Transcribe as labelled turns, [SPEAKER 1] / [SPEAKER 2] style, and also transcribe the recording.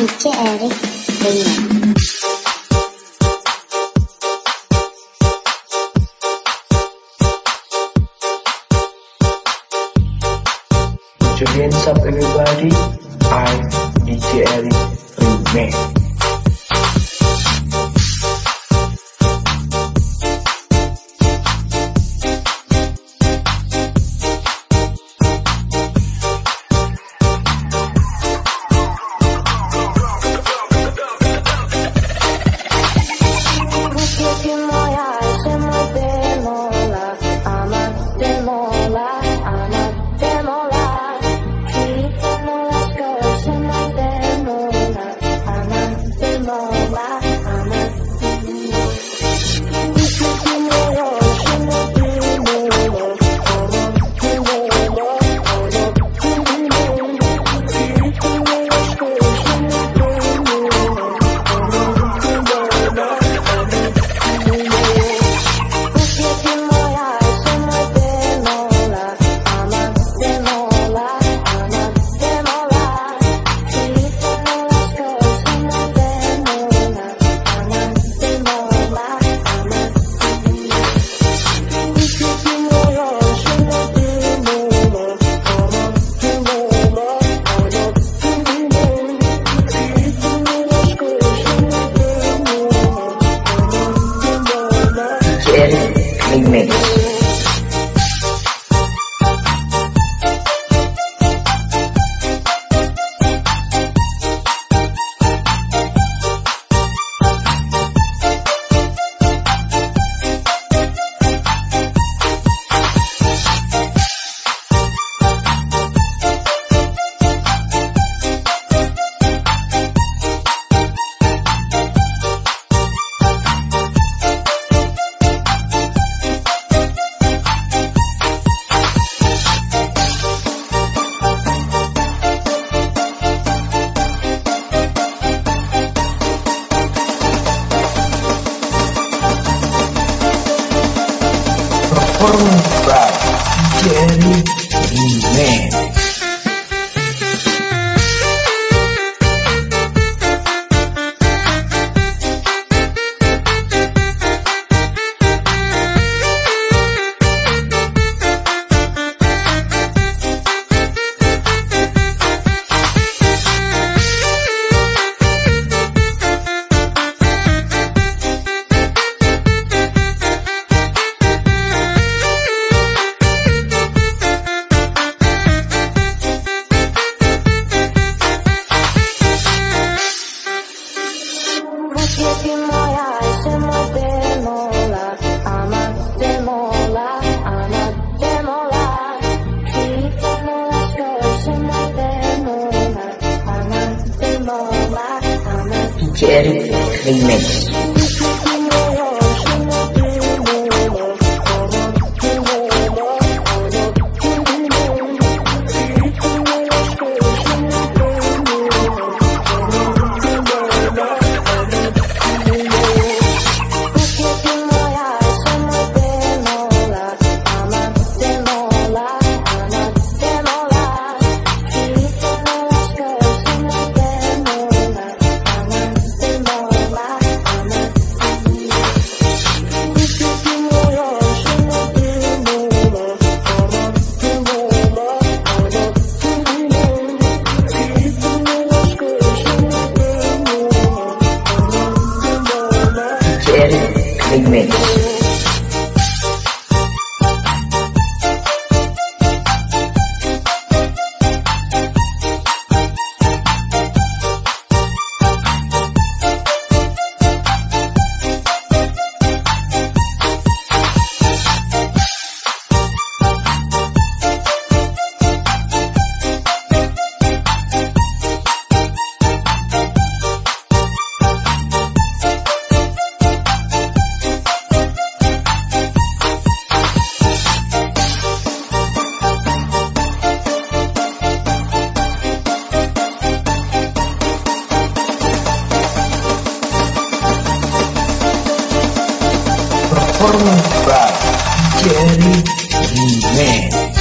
[SPEAKER 1] Türkçe Eğrek Beyler
[SPEAKER 2] Today, what's up everybody? I'm DJ Eric Remain. Rumba Jerry man. Thierry Crimès. by Jerry Man.